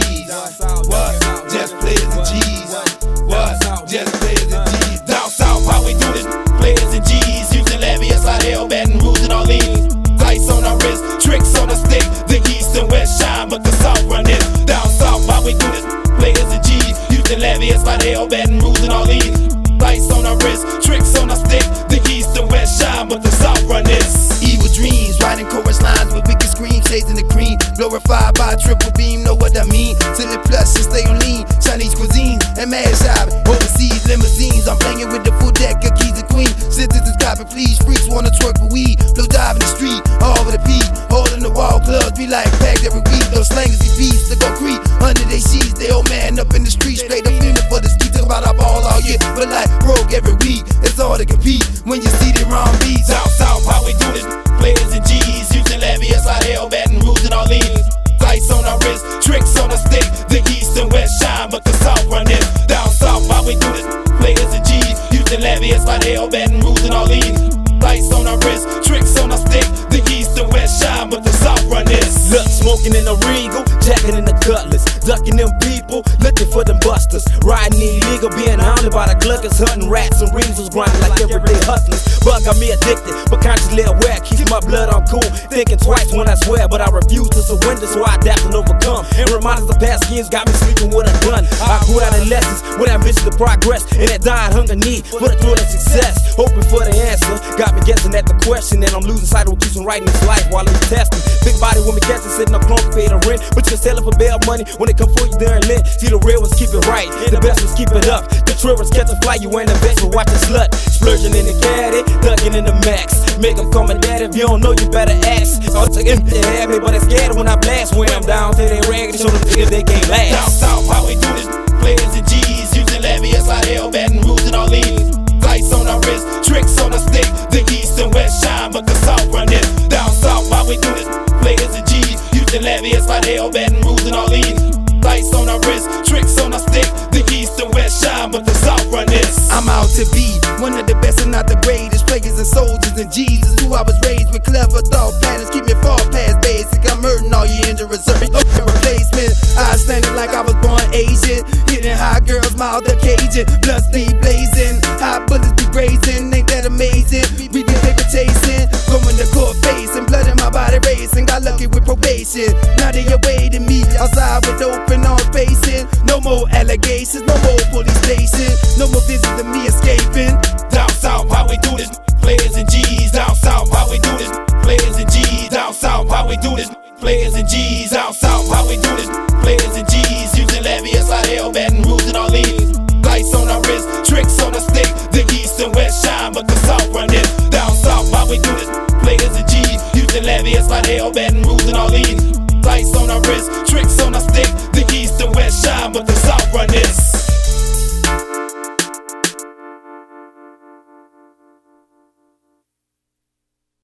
G's. What? Just players and G's. What? Just players and G's. Down south, how we do this? Players and G's. Levius out here, Baton Rouge and Orleans. Dice on our wrist, tricks on the stick. The east and west shine, but the south run this. Down south, how we do this? Players and G's. Levius out here, Baton Rouge and Orleans. Dice on our wrist, tricks on the stick. The east and west shine, but the south run this. Evil dreams, writing chorus lines with wicked screams, shades in the cream. Glorified by triple beam, know what I mean. Citizens please. Freaks wanna twerk but we Blow dive in the street, all over the beat. Holding the wall clubs, be like packed every week. Those slangers be beats to go creep under they sheets. They old man up in the street, straight up feeling for the street. Talk about our ball all year, but like broke every week. It's all to compete when you see the wrong beats. South, south, how we do this? Jacking in the cutlass, ducking them people, looking for them busters. Riding illegal, being hounded by the gluckers, hunting rats and weasels, grinding like everyday hustlers. Bug got me addicted, but consciously aware, keeps my blood on cool. Thinking twice when I swear, but I refuse to surrender, so I adapt and overcome. And reminders of past schemes got me sleeping with a gun. I grew out of lessons with ambition to progress, and that dying hunger need for the thrill of success. Hoping for the answer, got me guessing at the question, and I'm losing sight of what keeps writing this life while it's testing. Big body we catching, sitting up close, pay the rent, but you can sell it for bail money when it come for you during Lent. See the real ones keep it right, the best ones keep it The ones catch a fly, you ain't best, but watch the slut. Splurging in the caddy, thugging in the max. Make them call my dad if you don't know, you better ask. I'll take him to have me, but they scared when I blast. When I'm down they rag, show them niggas they can't Down last. south, how we do this? Players and G's using out here, Baton Rouge and Orleans. Lights on our wrist, tricks on the stick. The east and west shine, but the south run this. Down south, how we do this? Players and G's using out here, Baton Rouge and Orleans. On our wrist, tricks on the stick. The east and west shine, but the south run this. I'm out to be one of the best and not the greatest players and soldiers and Jesus. Who I was raised with clever thought patterns, keep me far past basic. I'm hurting all your injured reserve. No replacement. I standing like I was born Asian. Hitting hot girls, mouth the Cajun. Blood sleep blazing. Hot bullets be grazing. Ain't that amazing? We be paper chasing. Facing. No more allegations. No more police station. No more visits to me escaping. Down south, how we do this? Players and G's. Down south, how we do this? Players and G's. Down south, how we do this? Players and G's. Down south, how we do this? Players and G's. Using Levius out here, Baton Rouge and Orleans. Dice on our wrist, tricks on the stick. The east and west shine, but the south run this. Down south, how we do this? Players and G's. Using Levius out here, Baton Rouge and Orleans. Dice on our wrist, tricks on the stick. But the south run this.